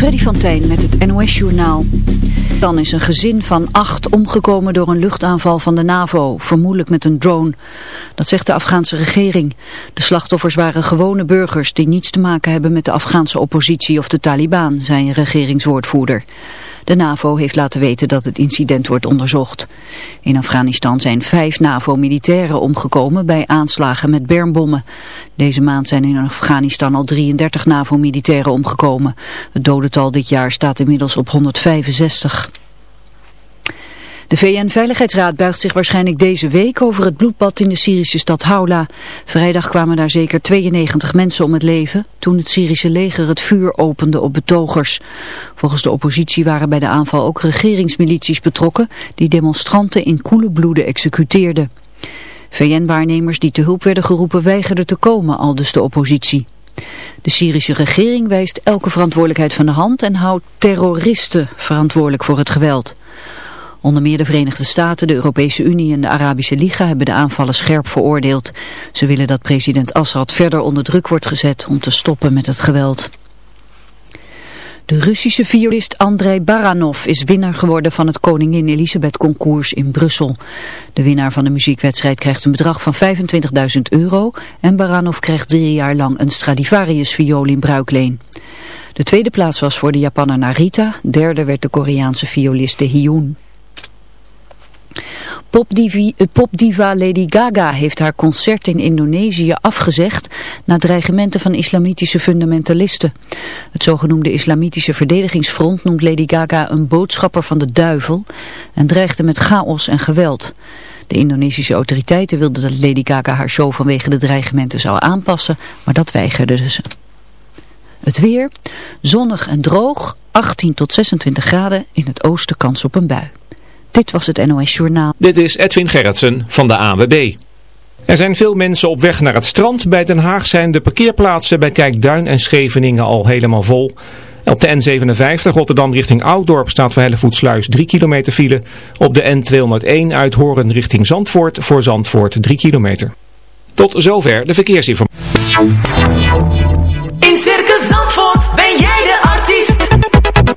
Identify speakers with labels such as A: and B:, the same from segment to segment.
A: Freddy van met het NOS-journaal. Dan is een gezin van acht omgekomen door een luchtaanval van de NAVO, vermoedelijk met een drone. Dat zegt de Afghaanse regering. De slachtoffers waren gewone burgers die niets te maken hebben met de Afghaanse oppositie of de Taliban, zei een regeringswoordvoerder. De NAVO heeft laten weten dat het incident wordt onderzocht. In Afghanistan zijn vijf NAVO-militairen omgekomen bij aanslagen met bermbommen. Deze maand zijn in Afghanistan al 33 NAVO-militairen omgekomen. Het dodental dit jaar staat inmiddels op 165. De VN-veiligheidsraad buigt zich waarschijnlijk deze week over het bloedbad in de Syrische stad Haula. Vrijdag kwamen daar zeker 92 mensen om het leven toen het Syrische leger het vuur opende op betogers. Volgens de oppositie waren bij de aanval ook regeringsmilities betrokken die demonstranten in koele bloeden executeerden. VN-waarnemers die te hulp werden geroepen weigerden te komen, aldus de oppositie. De Syrische regering wijst elke verantwoordelijkheid van de hand en houdt terroristen verantwoordelijk voor het geweld. Onder meer de Verenigde Staten, de Europese Unie en de Arabische Liga hebben de aanvallen scherp veroordeeld. Ze willen dat president Assad verder onder druk wordt gezet om te stoppen met het geweld. De Russische violist Andrei Baranov is winnaar geworden van het Koningin Elisabeth Concours in Brussel. De winnaar van de muziekwedstrijd krijgt een bedrag van 25.000 euro en Baranov krijgt drie jaar lang een Stradivarius viool in bruikleen. De tweede plaats was voor de Japanner Narita, derde werd de Koreaanse violiste Hyun. Eh, popdiva Lady Gaga heeft haar concert in Indonesië afgezegd na dreigementen van islamitische fundamentalisten. Het zogenoemde islamitische verdedigingsfront noemt Lady Gaga een boodschapper van de duivel en dreigde met chaos en geweld. De Indonesische autoriteiten wilden dat Lady Gaga haar show vanwege de dreigementen zou aanpassen, maar dat weigerden ze. Het weer, zonnig en droog, 18 tot 26 graden, in het oosten kans op een bui. Dit was het NOS Journaal.
B: Dit is Edwin Gerritsen van de AWB. Er zijn veel mensen op weg naar het strand. Bij Den Haag zijn de parkeerplaatsen bij Kijkduin en Scheveningen al helemaal vol. Op de N57 Rotterdam richting Ouddorp staat voor Hellevoetsluis 3 kilometer file. Op de N201 uit Horen richting Zandvoort voor Zandvoort 3 kilometer. Tot zover de verkeersinformatie.
C: In Circus Zandvoort ben jij de artiest.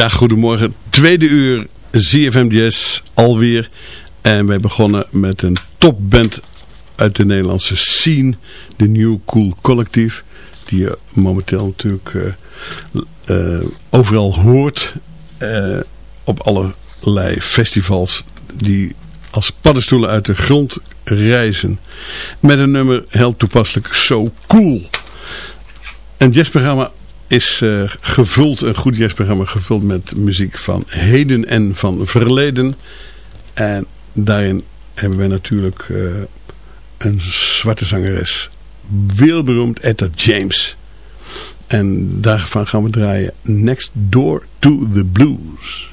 D: Ja, goedemorgen. Tweede uur ZFMDS alweer. En wij begonnen met een topband uit de Nederlandse scene. De New Cool Collectief. Die je momenteel natuurlijk uh, uh, overal hoort. Uh, op allerlei festivals die als paddenstoelen uit de grond reizen. Met een nummer heel toepasselijk So Cool. Een jazzprogramma is uh, gevuld, een goed jazzprogramma gevuld met muziek van heden en van verleden. En daarin hebben we natuurlijk uh, een zwarte zangeres, wereldberoemd Etta James. En daarvan gaan we draaien Next Door to the Blues.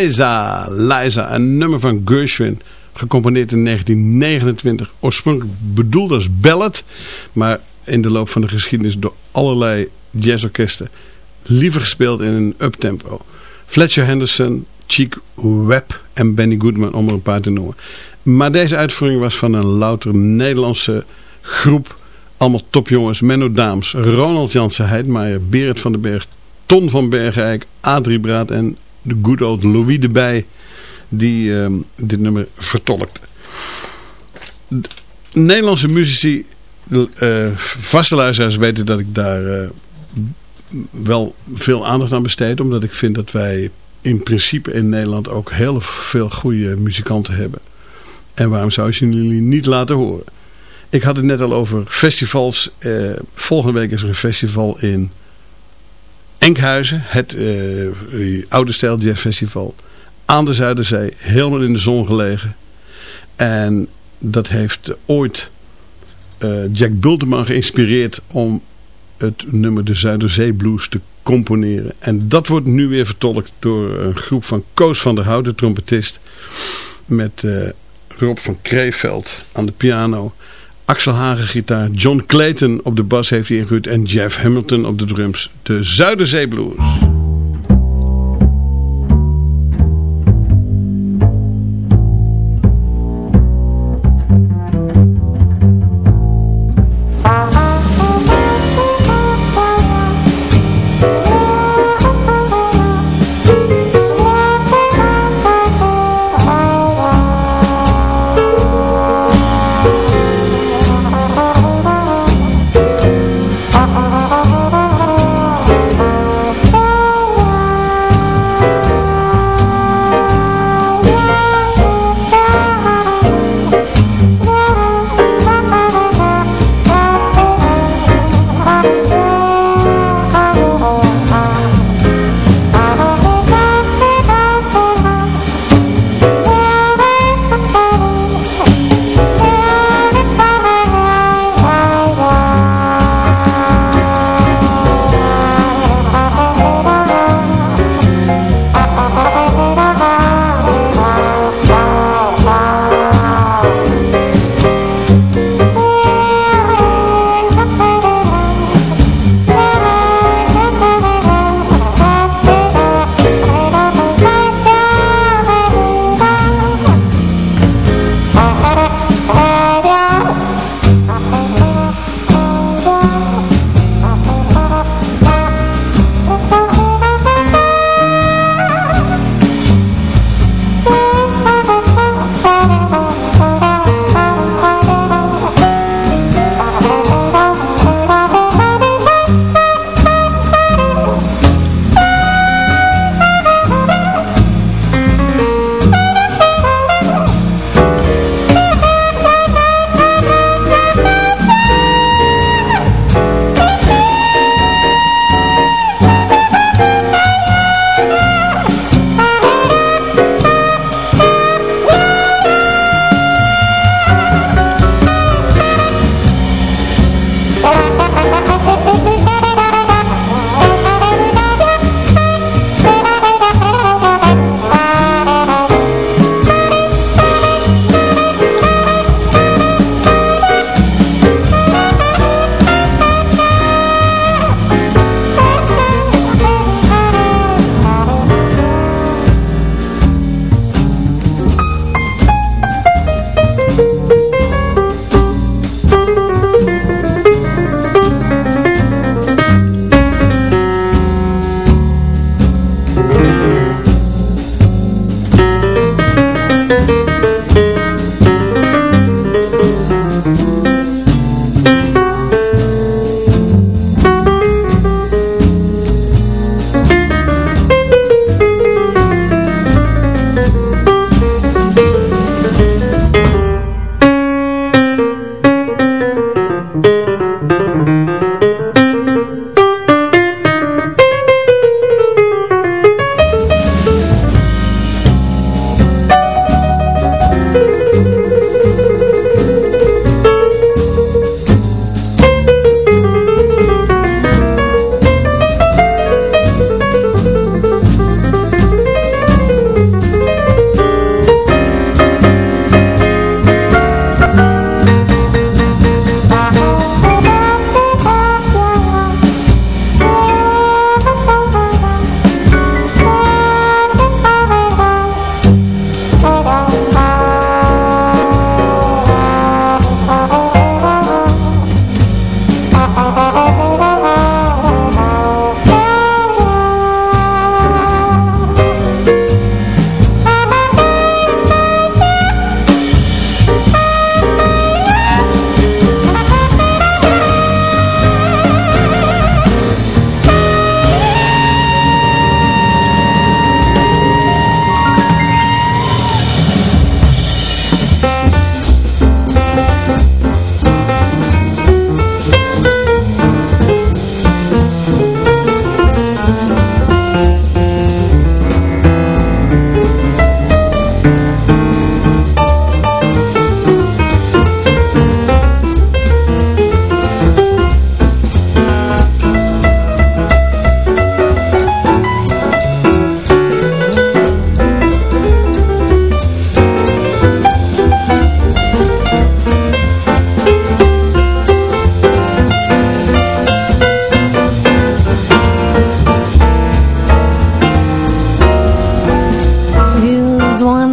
D: Liza, Liza, een nummer van Gershwin, gecomponeerd in 1929. Oorspronkelijk bedoeld als ballad, maar in de loop van de geschiedenis door allerlei jazzorkesten liever gespeeld in een uptempo. Fletcher Henderson, Cheek Webb en Benny Goodman, om er een paar te noemen. Maar deze uitvoering was van een louter Nederlandse groep. Allemaal topjongens. Menno Daams, Ronald Jansen Heidmaier, Berend van den Berg, Ton van Bergijk, Adrie Braat en de good old Louis de Bij. Die uh, dit nummer vertolkte. Nederlandse muzici, uh, vaste luisteraars weten dat ik daar uh, wel veel aandacht aan besteed. Omdat ik vind dat wij in principe in Nederland ook heel veel goede muzikanten hebben. En waarom zou je jullie niet laten horen? Ik had het net al over festivals. Eh, volgende week is er een festival in Enkhuizen. Het uh, Oude Stijl Jazz Festival. Aan de Zuiderzee. Helemaal in de zon gelegen. En dat heeft ooit uh, Jack Bulteman geïnspireerd om het nummer de Zuiderzee Blues te componeren. En dat wordt nu weer vertolkt door een groep van Koos van der Hout, trompetist. Met Rob van Kreeveld aan de piano. Axel Hagen gitaar, John Clayton op de bas heeft hij ingehuurd en Jeff Hamilton op de drums. De Zuiderzee Blues.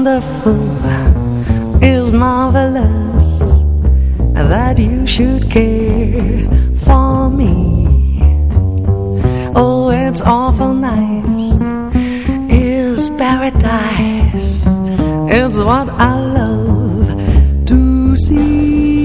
E: wonderful is marvelous that you should care for me. Oh, it's awful nice, is paradise, it's what I love to see.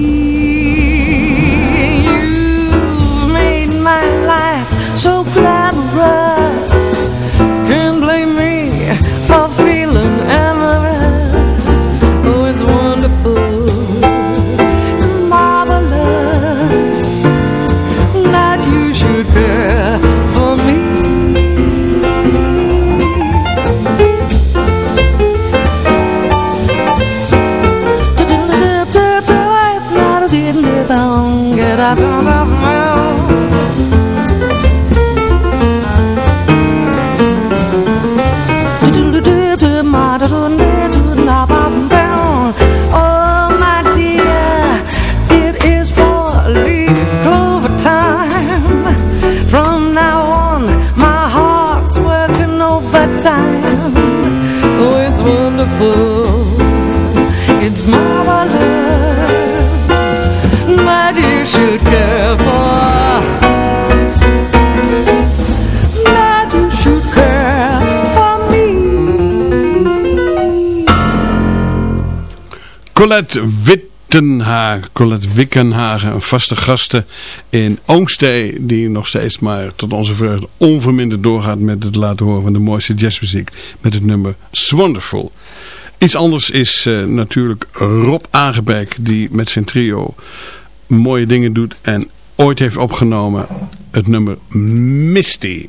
D: Colette Wittenhagen, Colette Wickenhagen, een vaste gasten in Oomstee, die nog steeds maar tot onze vreugde onverminderd doorgaat met het laten horen van de mooiste jazzmuziek met het nummer Swonderful. Iets anders is eh, natuurlijk Rob Aangebeek, die met zijn trio mooie dingen doet en ooit heeft opgenomen het nummer Misty.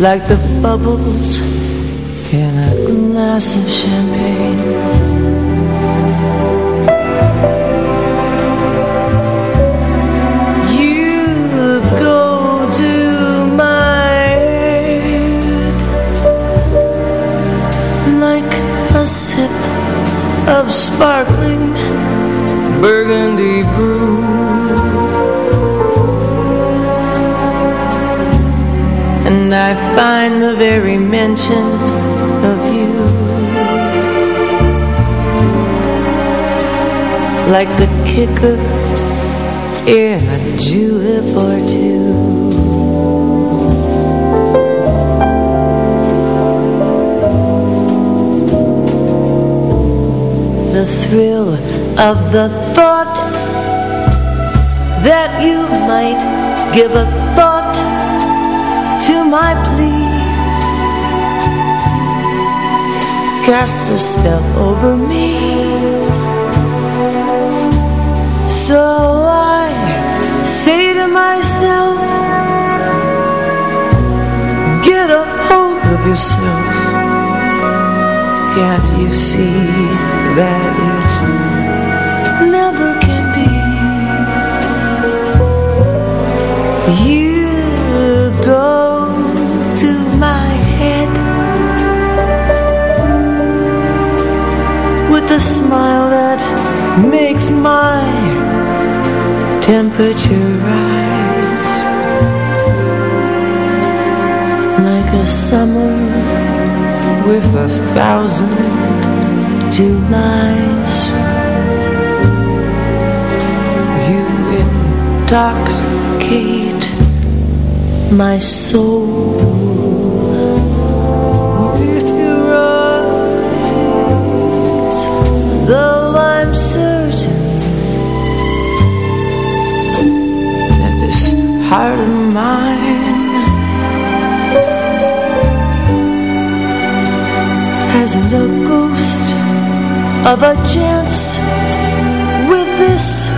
F: Like the bubbles in a glass of champagne. You go to my head like a sip of sparkling burgundy brew I find the very mention of you. Like the kicker in a julep or two. The thrill of the thought that you might give a my plea. Cast a spell over me. So I say to myself get a hold of yourself. Can't you see that it never can be. You a smile that makes my temperature rise. Like a summer with a thousand Julys. You intoxicate my soul heart of mine Hasn't a ghost of a chance with this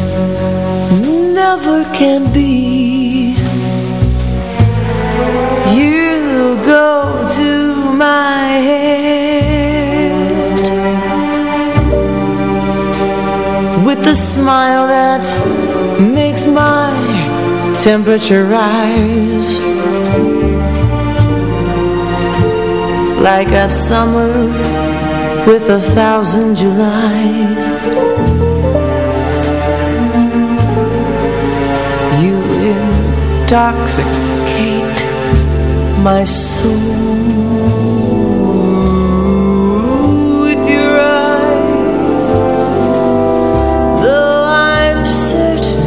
F: temperature rise. Like a summer with a thousand Julys intoxicate my soul with your eyes, though I'm certain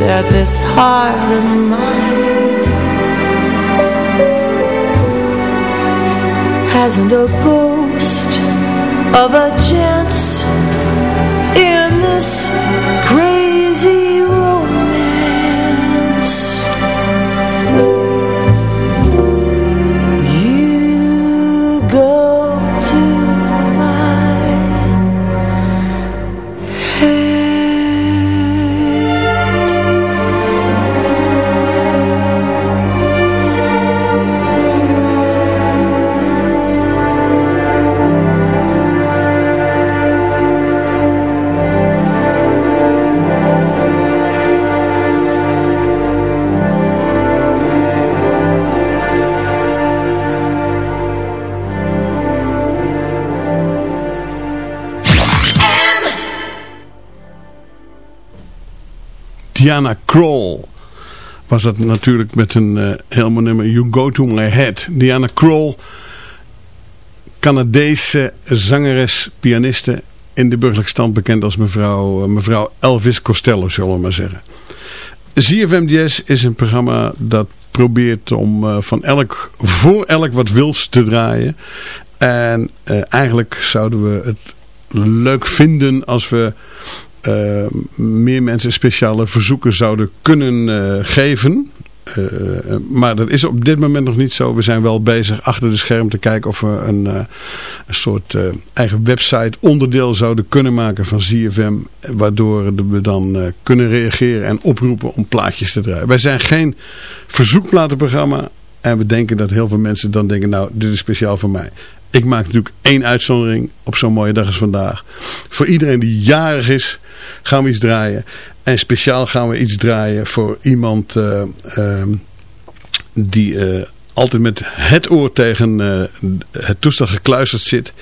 F: that this heart of mine hasn't a ghost of a chance in this crazy
D: Diana Kroll was dat natuurlijk met een heel mooi nummer You Go To My Head. Diana Kroll, Canadese zangeres, pianiste, in de burgerlijke stand bekend als mevrouw, uh, mevrouw Elvis Costello, zullen we maar zeggen. ZFM Jazz is een programma dat probeert om uh, van elk, voor elk wat wils te draaien. En eigenlijk zouden we het leuk vinden als we uh, meer mensen speciale verzoeken zouden kunnen uh, geven. Uh, maar dat is op dit moment nog niet zo. We zijn wel bezig achter de scherm te kijken of we een, een soort eigen website onderdeel zouden kunnen maken van ZFM. Waardoor we dan kunnen reageren en oproepen om plaatjes te draaien. Wij zijn geen verzoekplatenprogramma. En we denken dat heel veel mensen dan denken, nou dit is speciaal voor mij. Ik maak natuurlijk één uitzondering op zo'n mooie dag als vandaag. Voor iedereen die jarig is, gaan we iets draaien. En speciaal gaan we iets draaien voor iemand uh, uh, die uh, altijd met het oor tegen het toestel gekluisterd zit.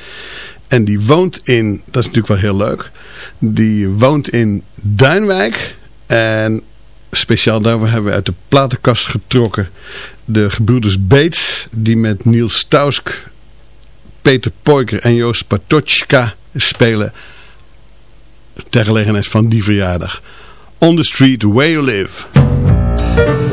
D: En die woont in, dat is natuurlijk wel heel leuk, die woont in Duinwijk. En speciaal daarvoor hebben we uit de platenkast getrokken de gebroeders Bates, die met Niels Stausk Peter Poiker en Joost Patochka spelen ter gelegenheid van die verjaardag. On the Street Where You Live.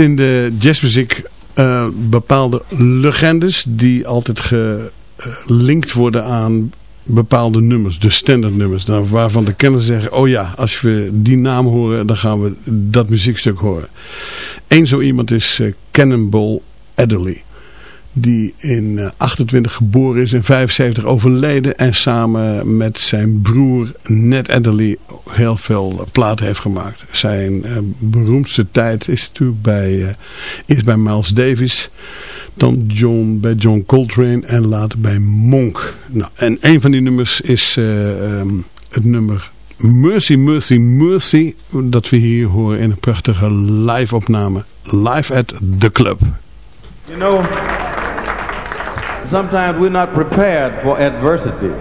D: In de jazzmuziek uh, bepaalde legendes die altijd gelinkt worden aan bepaalde nummers, de standaardnummers. Nou, waarvan de kenners zeggen, oh ja, als we die naam horen, dan gaan we dat muziekstuk horen. Eén zo iemand is uh, Cannonball Adderley die in 28 eh, geboren is, in 75 overleden en samen met zijn broer Ned Adderley heel veel platen heeft gemaakt. Zijn uh, beroemdste tijd is natuurlijk bij, uh, eerst bij Miles Davis, dan John, bij John Coltrane en later bij Monk. Nou, en een van die nummers is um, het nummer Mercy, Mercy, Mercy, dat we hier horen in een prachtige live opname. Live at the Club.
G: You know... sometimes we're not prepared for adversity.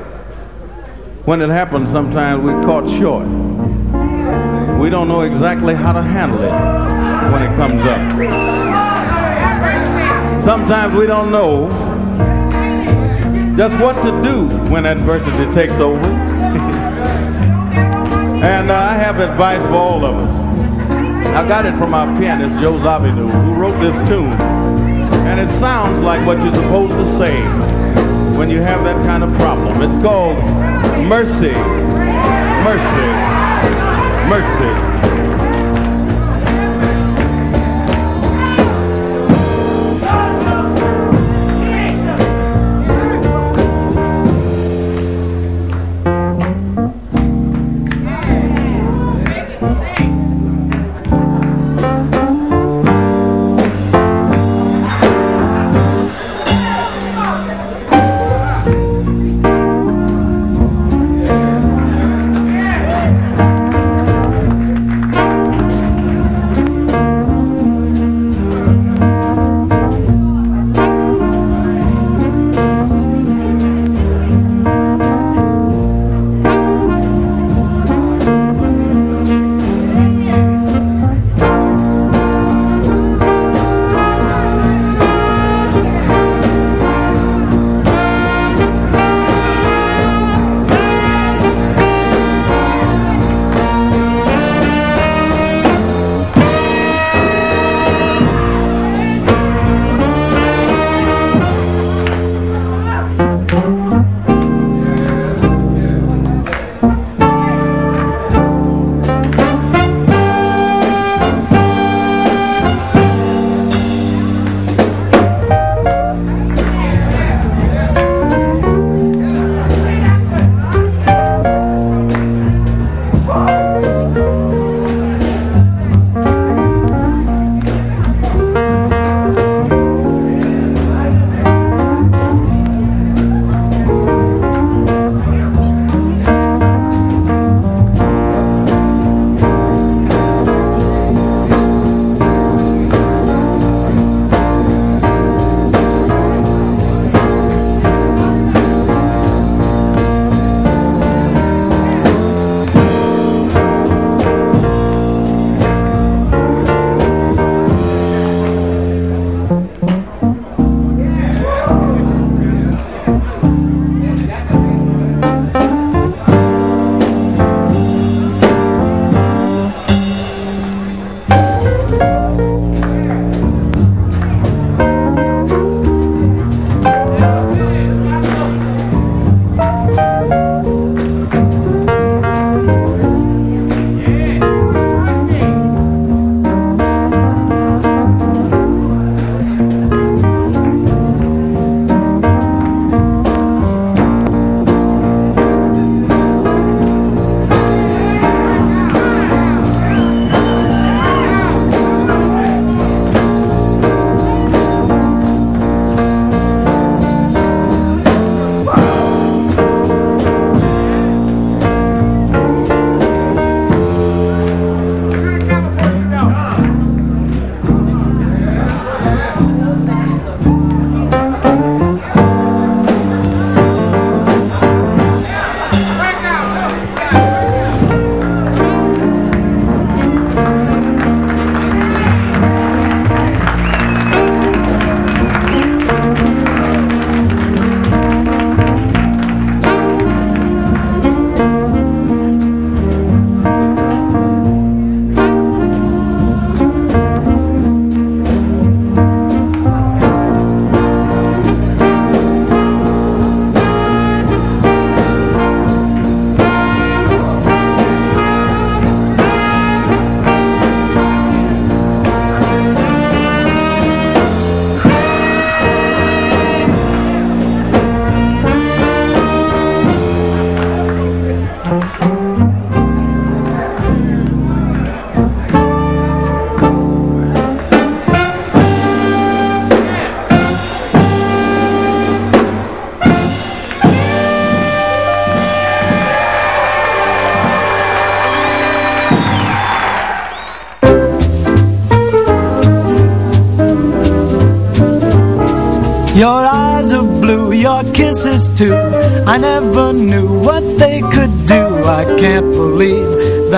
G: When it happens, sometimes we're caught short. We don't know exactly how to handle it when it comes up. Sometimes we don't know just what to do when adversity takes over. and uh, I have advice for all of us. I got it from our pianist, Joe Zawinul, who wrote this tune. And it sounds like what you're supposed to say when you have that kind of problem. It's called Mercy, Mercy, Mercy.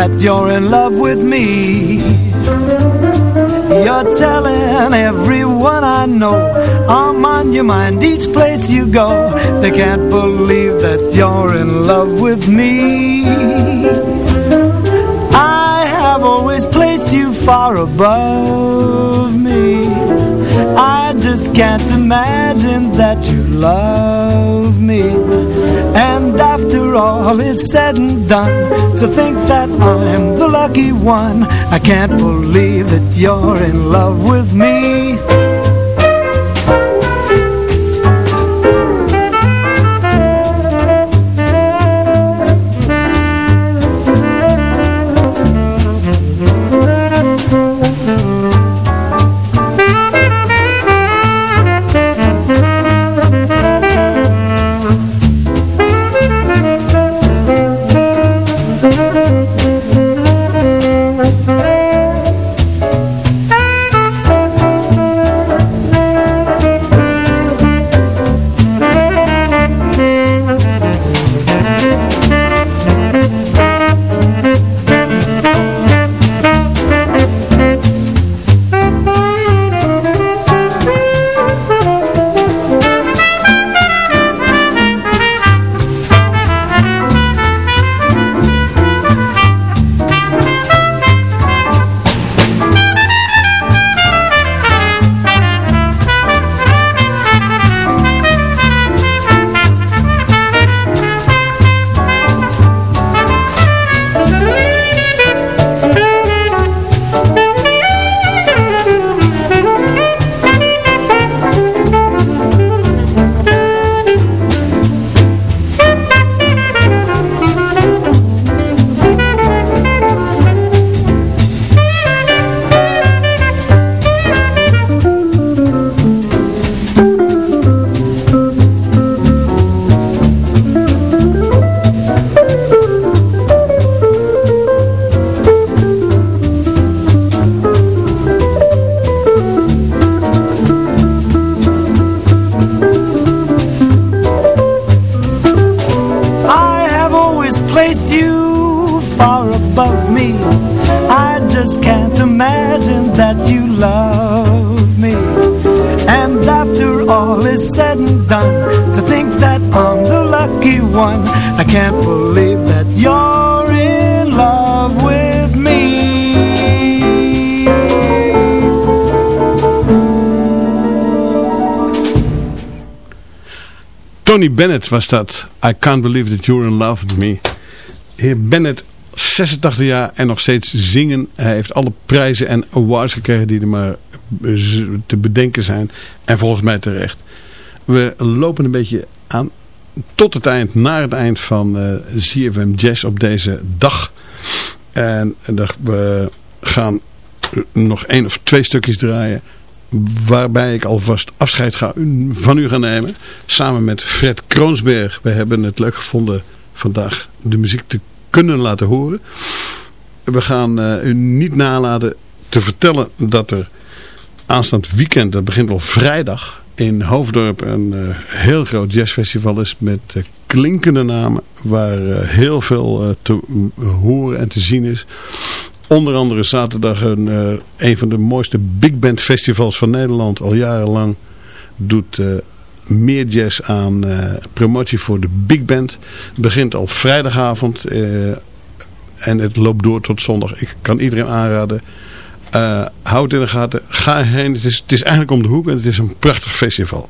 H: That you're in love with me. You're telling everyone I know I'm on your mind each place you go. They can't believe that you're in love with me. I have always placed you far above me. I just can't imagine that you love me And after all is said and done To think that I'm the lucky one I can't believe that you're in love with me
D: Tony Bennett was dat. I can't believe that you're in love with me. Heer Bennett, 86 jaar en nog steeds zingen. Hij heeft alle prijzen en awards gekregen die er maar te bedenken zijn. En volgens mij terecht. We lopen een beetje aan tot het eind, naar het eind van uh, eh, CFM Jazz op deze dag. En we gaan nog één of twee stukjes draaien waarbij ik alvast afscheid ga, van u gaan nemen. Samen met Fred Kroonsberg. We hebben het leuk gevonden vandaag de muziek te kunnen laten horen. We gaan uh, u niet nalaten te vertellen dat er aanstaand weekend, dat begint al vrijdag, in Hoofddorp een uh, heel groot jazzfestival is met uh, klinkende namen. Waar heel veel te horen en te zien is. Onder andere zaterdag een, een van de mooiste big band festivals van Nederland. Al jarenlang doet meer jazz aan promotie voor de big band. Begint al vrijdagavond en het loopt door tot zondag. Ik kan iedereen aanraden. Houd het in de gaten. Ga heen. Het is, het is eigenlijk om de hoek en het is een prachtig festival.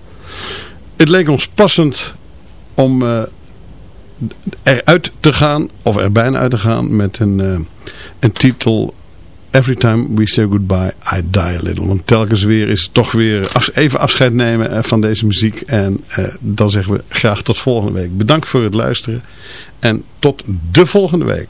D: Het leek ons passend om eruit te gaan, of er bijna uit te gaan, met een, uh, een titel Every time we say goodbye, I die a little. Want telkens weer is het toch weer even afscheid nemen eh, van deze muziek. En uh, dan zeggen we graag tot volgende week. Bedankt voor het luisteren. En tot de volgende week.